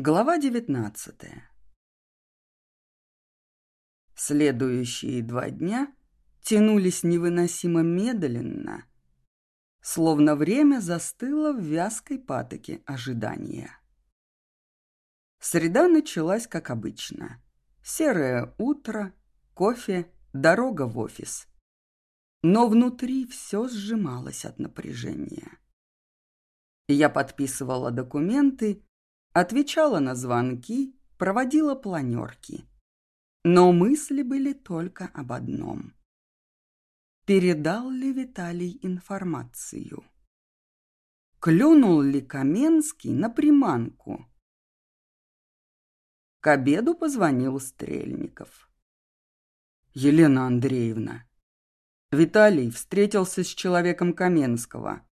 Глава девятнадцатая Следующие два дня тянулись невыносимо медленно, словно время застыло в вязкой патоке ожидания. Среда началась как обычно. Серое утро, кофе, дорога в офис. Но внутри все сжималось от напряжения. Я подписывала документы, отвечала на звонки, проводила планерки. Но мысли были только об одном. Передал ли Виталий информацию? Клюнул ли Каменский на приманку? К обеду позвонил Стрельников. «Елена Андреевна, Виталий встретился с человеком Каменского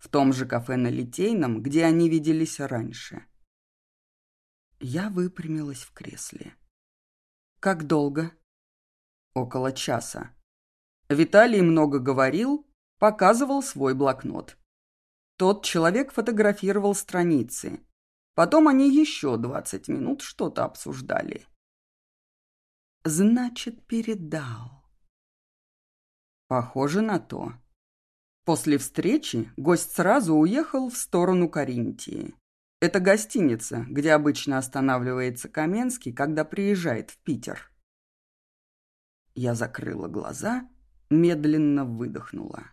в том же кафе на Литейном, где они виделись раньше. Я выпрямилась в кресле. «Как долго?» «Около часа». Виталий много говорил, показывал свой блокнот. Тот человек фотографировал страницы. Потом они еще двадцать минут что-то обсуждали. «Значит, передал». «Похоже на то». После встречи гость сразу уехал в сторону Каринтии. Это гостиница, где обычно останавливается Каменский, когда приезжает в Питер. Я закрыла глаза, медленно выдохнула.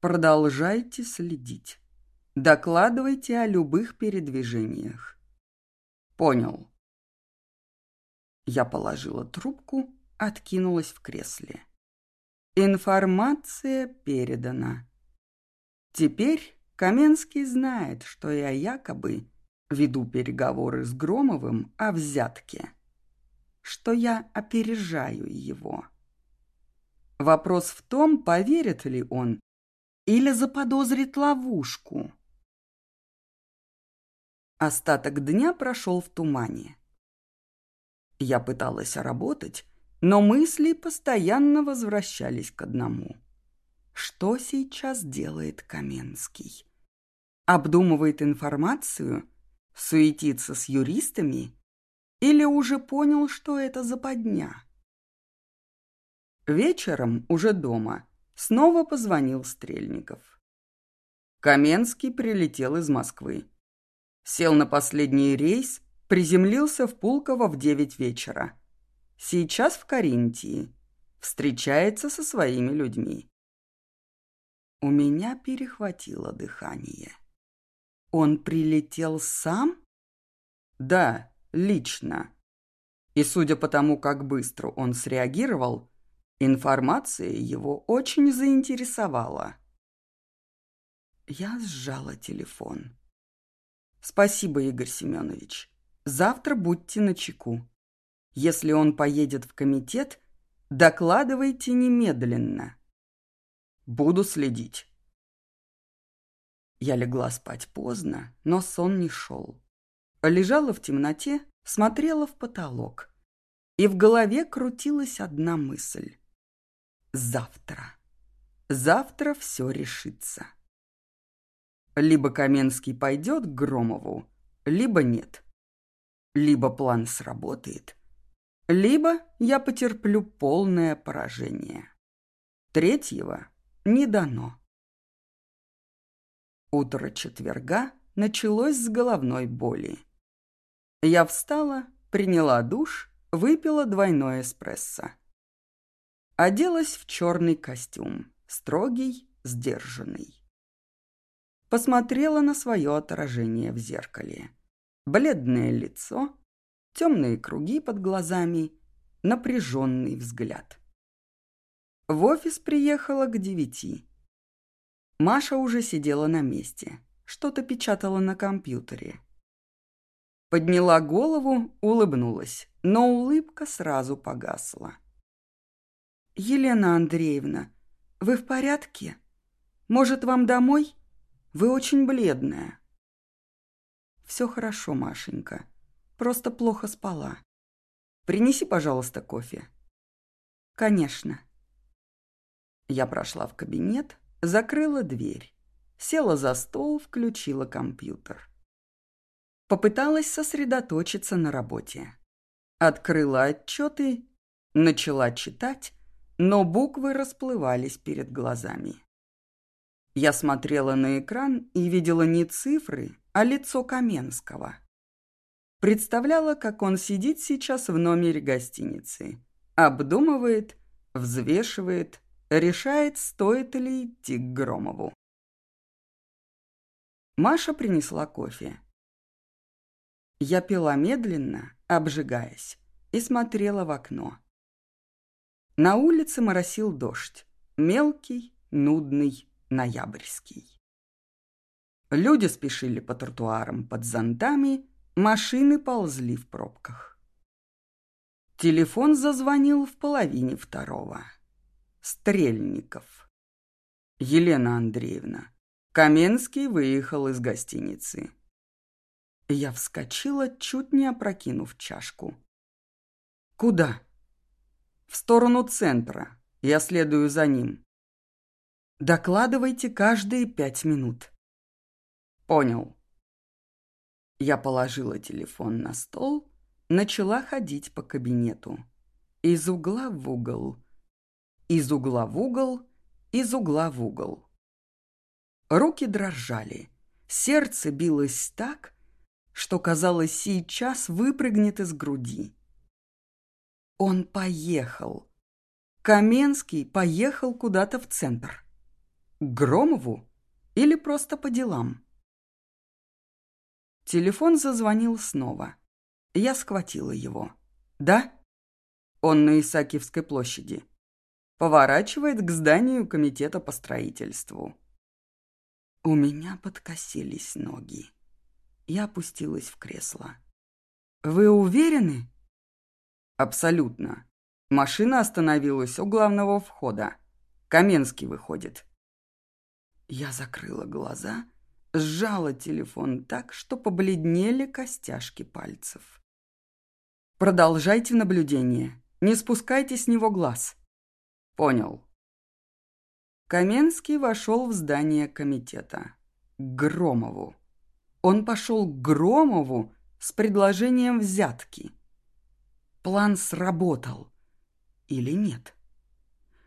Продолжайте следить. Докладывайте о любых передвижениях. Понял. Я положила трубку, откинулась в кресле. Информация передана. Теперь Каменский знает, что я якобы веду переговоры с Громовым о взятке, что я опережаю его. Вопрос в том, поверит ли он или заподозрит ловушку. Остаток дня прошел в тумане. Я пыталась работать, но мысли постоянно возвращались к одному. Что сейчас делает Каменский? Обдумывает информацию? Суетится с юристами? Или уже понял, что это за подня? Вечером, уже дома, снова позвонил Стрельников. Каменский прилетел из Москвы. Сел на последний рейс, приземлился в Пулково в девять вечера. Сейчас в Каринтии. Встречается со своими людьми. У меня перехватило дыхание. Он прилетел сам? Да, лично. И судя по тому, как быстро он среагировал, информация его очень заинтересовала. Я сжала телефон. Спасибо, Игорь Семенович. Завтра будьте начеку. Если он поедет в комитет, докладывайте немедленно. Буду следить. Я легла спать поздно, но сон не шел. Лежала в темноте, смотрела в потолок. И в голове крутилась одна мысль. Завтра. Завтра все решится. Либо Каменский пойдет к Громову, либо нет. Либо план сработает, либо я потерплю полное поражение. Третьего не дано. Утро четверга началось с головной боли. Я встала, приняла душ, выпила двойной эспрессо. Оделась в черный костюм, строгий, сдержанный. Посмотрела на свое отражение в зеркале. Бледное лицо, темные круги под глазами, напряженный взгляд. В офис приехала к девяти. Маша уже сидела на месте, что-то печатала на компьютере. Подняла голову, улыбнулась, но улыбка сразу погасла. «Елена Андреевна, вы в порядке? Может, вам домой? Вы очень бледная». «Все хорошо, Машенька», Просто плохо спала. Принеси, пожалуйста, кофе. Конечно. Я прошла в кабинет, закрыла дверь, села за стол, включила компьютер. Попыталась сосредоточиться на работе. Открыла отчеты, начала читать, но буквы расплывались перед глазами. Я смотрела на экран и видела не цифры, а лицо Каменского. Представляла, как он сидит сейчас в номере гостиницы, обдумывает, взвешивает, решает, стоит ли идти к Громову. Маша принесла кофе. Я пила медленно, обжигаясь, и смотрела в окно. На улице моросил дождь. Мелкий, нудный, ноябрьский. Люди спешили по тротуарам под зонтами, машины ползли в пробках. Телефон зазвонил в половине второго. Стрельников. Елена Андреевна. Каменский выехал из гостиницы. Я вскочила, чуть не опрокинув чашку. «Куда?» «В сторону центра. Я следую за ним». «Докладывайте каждые пять минут». «Понял». Я положила телефон на стол, начала ходить по кабинету. Из угла в угол, из угла в угол, из угла в угол. Руки дрожали, сердце билось так, что, казалось, сейчас выпрыгнет из груди. Он поехал. Каменский поехал куда-то в центр. К Громову или просто по делам? Телефон зазвонил снова. Я схватила его. «Да?» Он на Исаакиевской площади. Поворачивает к зданию комитета по строительству. У меня подкосились ноги. Я опустилась в кресло. «Вы уверены?» «Абсолютно. Машина остановилась у главного входа. Каменский выходит». Я закрыла глаза, сжала телефон так, что побледнели костяшки пальцев. «Продолжайте наблюдение. Не спускайте с него глаз». «Понял». Каменский вошел в здание комитета. К Громову он пошел к Громову с предложением взятки. План сработал. Или нет?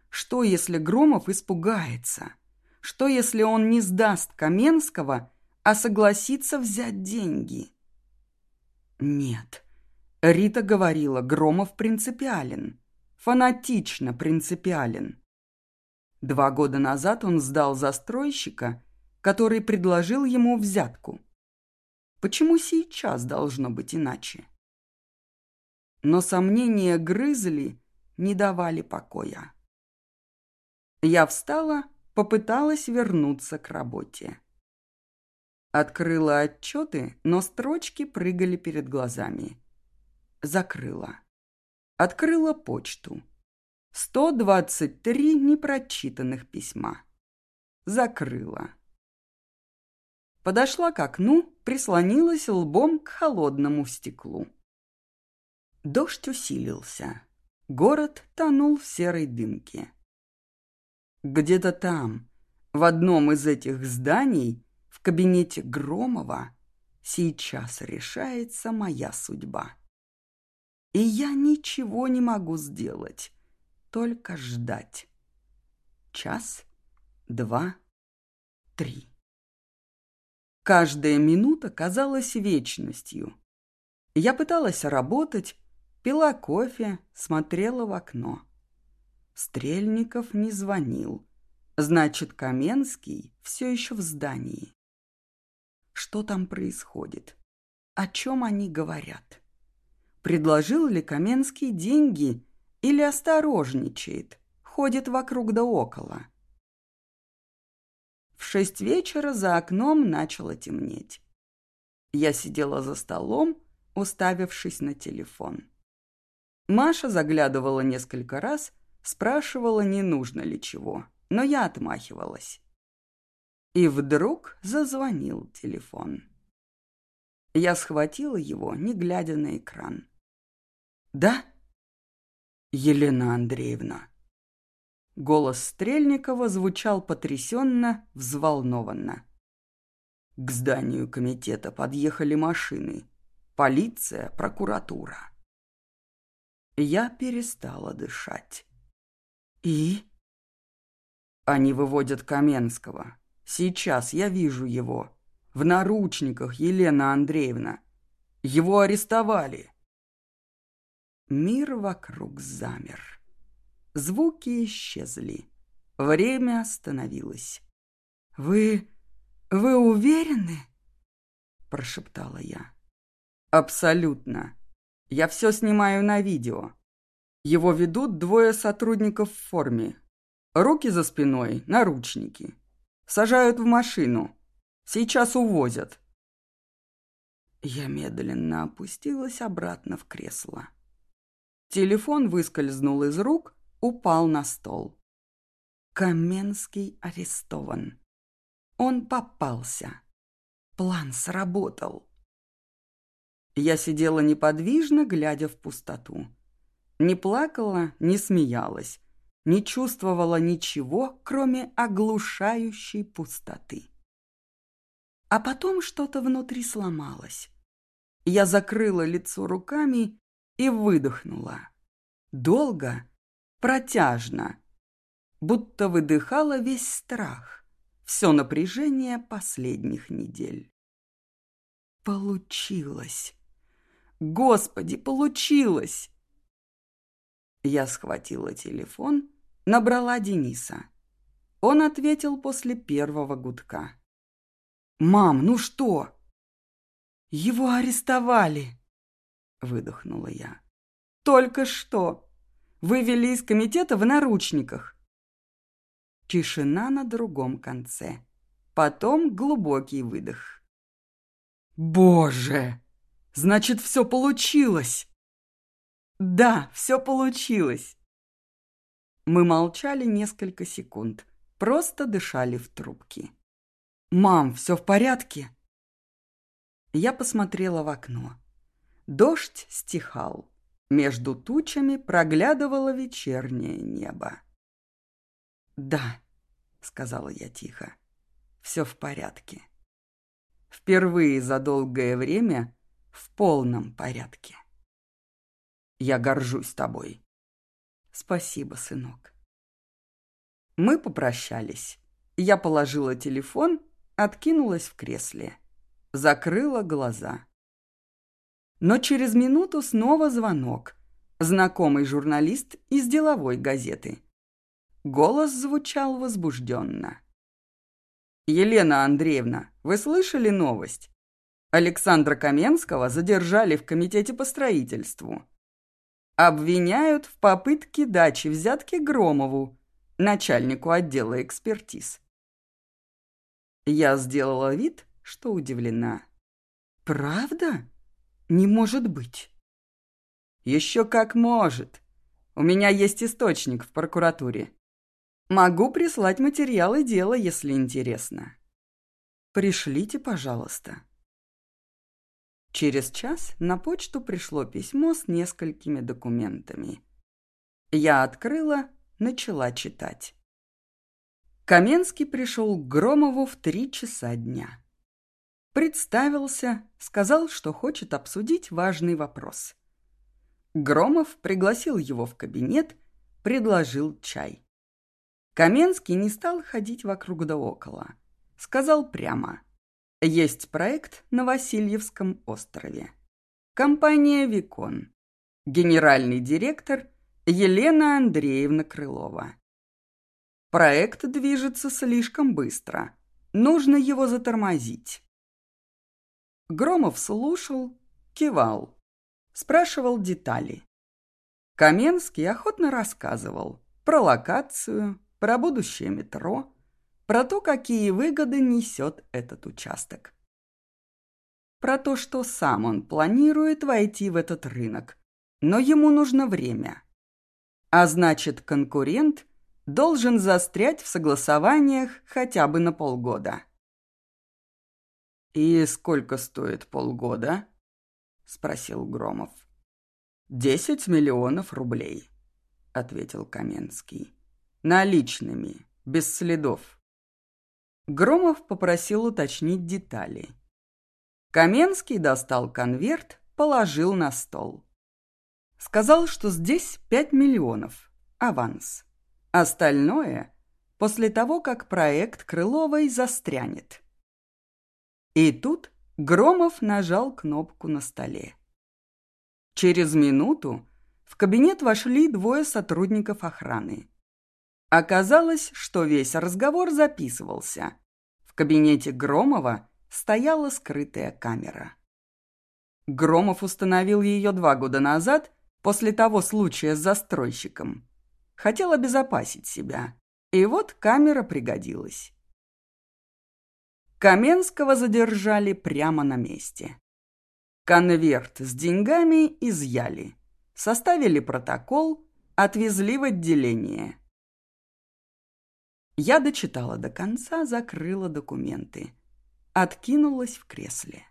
Что, если Громов испугается? Что, если он не сдаст Каменского, а согласится взять деньги? Нет. Рита говорила, Громов принципиален. Фанатично принципиален. Два года назад он сдал застройщика, который предложил ему взятку. Почему сейчас должно быть иначе? Но сомнения грызли, не давали покоя. Я встала, попыталась вернуться к работе. Открыла отчеты, но строчки прыгали перед глазами. Закрыла. Открыла почту. 123 непрочитанных письма. Закрыла. Подошла к окну, прислонилась лбом к холодному стеклу. Дождь усилился. Город тонул в серой дымке. Где-то там, в одном из этих зданий, в кабинете Громова, сейчас решается моя судьба. И я ничего не могу сделать, только ждать. Час, два, три. Каждая минута казалась вечностью. Я пыталась работать, пила кофе, смотрела в окно. Стрельников не звонил. Значит, Каменский все еще в здании. Что там происходит? О чем они говорят? Предложил ли Каменский деньги или осторожничает, ходит вокруг да около? В шесть вечера за окном начало темнеть. Я сидела за столом, уставившись на телефон. Маша заглядывала несколько раз, спрашивала, не нужно ли чего, но я отмахивалась. И вдруг зазвонил телефон. Я схватила его, не глядя на экран. «Да?» «Елена Андреевна». Голос Стрельникова звучал потрясенно, взволнованно. К зданию комитета подъехали машины. Полиция, прокуратура. Я перестала дышать. И? Они выводят Каменского. Сейчас я вижу его. В наручниках, Елена Андреевна. Его арестовали. Мир вокруг замер. Звуки исчезли. Время остановилось. «Вы... вы уверены?» – прошептала я. «Абсолютно. Я все снимаю на видео. Его ведут двое сотрудников в форме. Руки за спиной, наручники. Сажают в машину. Сейчас увозят». Я медленно опустилась обратно в кресло. Телефон выскользнул из рук, упал на стол. Каменский арестован. Он попался. План сработал. Я сидела неподвижно, глядя в пустоту. Не плакала, не смеялась, не чувствовала ничего, кроме оглушающей пустоты. А потом что-то внутри сломалось. Я закрыла лицо руками и выдохнула. Долго, протяжно, будто выдыхала весь страх все напряжение последних недель. Получилось! Господи, получилось! Я схватила телефон, набрала Дениса. Он ответил после первого гудка. «Мам, ну что?» «Его арестовали!» — выдохнула я. «Только что! Вывели из комитета в наручниках. Тишина на другом конце. Потом глубокий выдох. «Боже! Значит, все получилось!» «Да, все получилось!» Мы молчали несколько секунд, просто дышали в трубки. «Мам, все в порядке?» Я посмотрела в окно. Дождь стихал. Между тучами проглядывало вечернее небо. «Да», — сказала я тихо, — «все в порядке. Впервые за долгое время в полном порядке. Я горжусь тобой». «Спасибо, сынок». Мы попрощались. Я положила телефон, откинулась в кресле, закрыла глаза. Но через минуту снова звонок. Знакомый журналист из деловой газеты. Голос звучал возбужденно. «Елена Андреевна, вы слышали новость? Александра Каменского задержали в комитете по строительству. Обвиняют в попытке дачи взятки Громову, начальнику отдела экспертиз. Я сделала вид, что удивлена. «Правда? Не может быть!» «Еще как может. У меня есть источник в прокуратуре. Могу прислать материалы дела, если интересно. Пришлите, пожалуйста. Через час на почту пришло письмо с несколькими документами. Я открыла, начала читать. Каменский пришел к Громову в три часа дня. Представился, сказал, что хочет обсудить важный вопрос. Громов пригласил его в кабинет, предложил чай. Каменский не стал ходить вокруг да около. Сказал прямо. Есть проект на Васильевском острове. Компания «Викон». Генеральный директор Елена Андреевна Крылова. Проект движется слишком быстро. Нужно его затормозить. Громов слушал, кивал, спрашивал детали. Каменский охотно рассказывал про локацию, про будущее метро, про то, какие выгоды несет этот участок. Про то, что сам он планирует войти в этот рынок, но ему нужно время. А значит, конкурент должен застрять в согласованиях хотя бы на полгода. «И сколько стоит полгода?» – спросил Громов. «Десять миллионов рублей», – ответил Каменский. Наличными, без следов. Громов попросил уточнить детали. Каменский достал конверт, положил на стол. Сказал, что здесь пять миллионов, аванс. Остальное – после того, как проект Крыловой застрянет. И тут Громов нажал кнопку на столе. Через минуту в кабинет вошли двое сотрудников охраны. Оказалось, что весь разговор записывался. В кабинете Громова стояла скрытая камера. Громов установил ее два года назад, после того случая с застройщиком. Хотел обезопасить себя. И вот камера пригодилась. Каменского задержали прямо на месте. Конверт с деньгами изъяли. Составили протокол, отвезли в отделение. Я дочитала до конца, закрыла документы. Откинулась в кресле.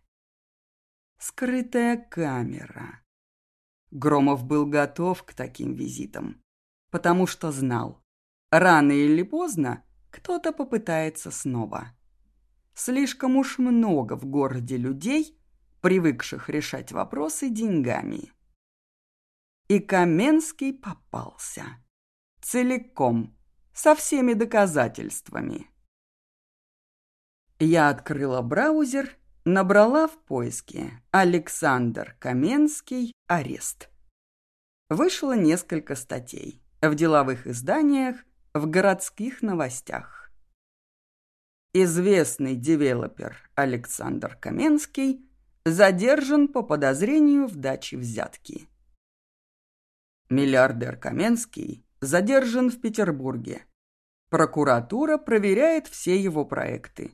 Скрытая камера. Громов был готов к таким визитам, потому что знал, рано или поздно кто-то попытается снова. Слишком уж много в городе людей, привыкших решать вопросы деньгами. И Каменский попался. Целиком, со всеми доказательствами. Я открыла браузер, набрала в поиске «Александр Каменский. Арест». Вышло несколько статей в деловых изданиях, в городских новостях. Известный девелопер Александр Каменский задержан по подозрению в даче взятки. Миллиардер Каменский задержан в Петербурге. Прокуратура проверяет все его проекты.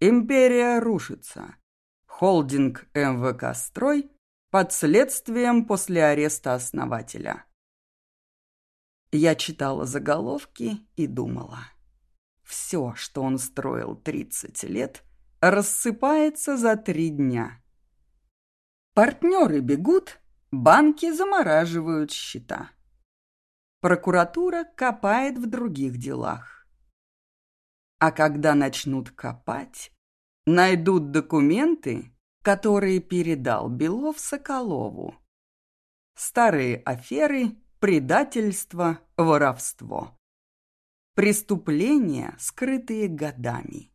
Империя рушится. Холдинг МВК «Строй» под следствием после ареста основателя. Я читала заголовки и думала. Все, что он строил 30 лет, рассыпается за три дня. Партнеры бегут, банки замораживают счета. Прокуратура копает в других делах. А когда начнут копать, найдут документы, которые передал Белов Соколову. Старые аферы, предательство, воровство. Преступления, скрытые годами.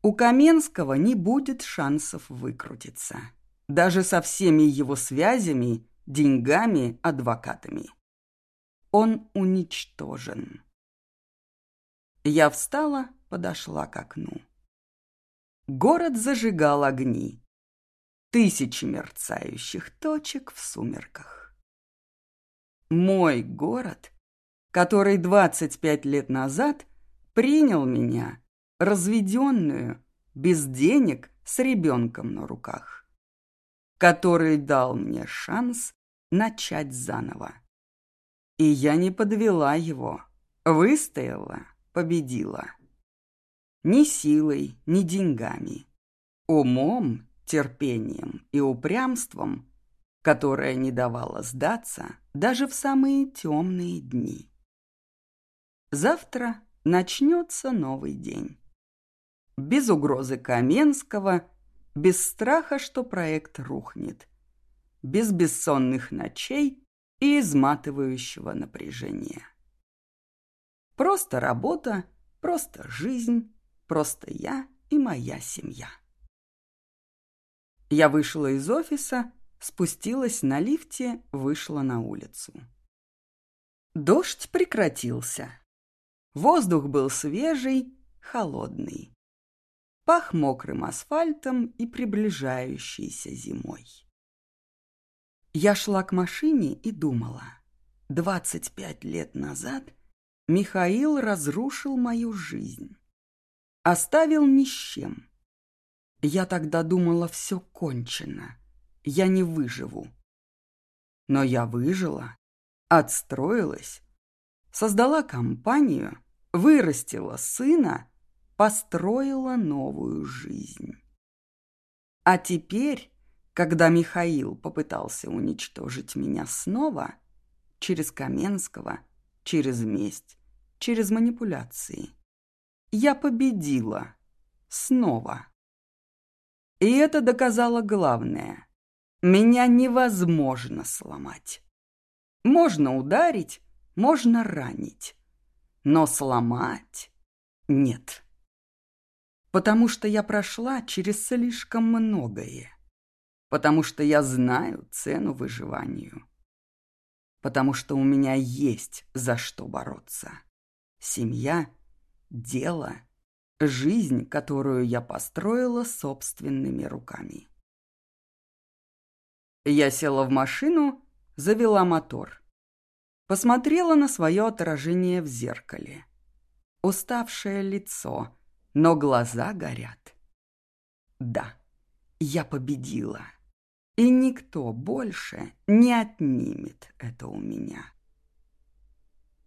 У Каменского не будет шансов выкрутиться. Даже со всеми его связями, деньгами, адвокатами. Он уничтожен. Я встала, подошла к окну. Город зажигал огни. Тысячи мерцающих точек в сумерках. Мой город который 25 лет назад принял меня, разведенную, без денег, с ребенком на руках, который дал мне шанс начать заново. И я не подвела его, выстояла, победила. Ни силой, ни деньгами, умом, терпением и упрямством, которое не давало сдаться даже в самые темные дни. Завтра начнется новый день. Без угрозы Каменского, без страха, что проект рухнет, без бессонных ночей и изматывающего напряжения. Просто работа, просто жизнь, просто я и моя семья. Я вышла из офиса, спустилась на лифте, вышла на улицу. Дождь прекратился. Воздух был свежий, холодный. Пах мокрым асфальтом и приближающейся зимой. Я шла к машине и думала. Двадцать пять лет назад Михаил разрушил мою жизнь. Оставил ни с чем. Я тогда думала, все кончено. Я не выживу. Но я выжила, отстроилась, создала компанию, вырастила сына, построила новую жизнь. А теперь, когда Михаил попытался уничтожить меня снова, через Каменского, через месть, через манипуляции, я победила. Снова. И это доказало главное. Меня невозможно сломать. Можно ударить, можно ранить. Но сломать нет. Потому что я прошла через слишком многое. Потому что я знаю цену выживанию. Потому что у меня есть за что бороться. Семья, дело, жизнь, которую я построила собственными руками. Я села в машину, завела мотор. Посмотрела на свое отражение в зеркале. Уставшее лицо, но глаза горят. Да, я победила. И никто больше не отнимет это у меня.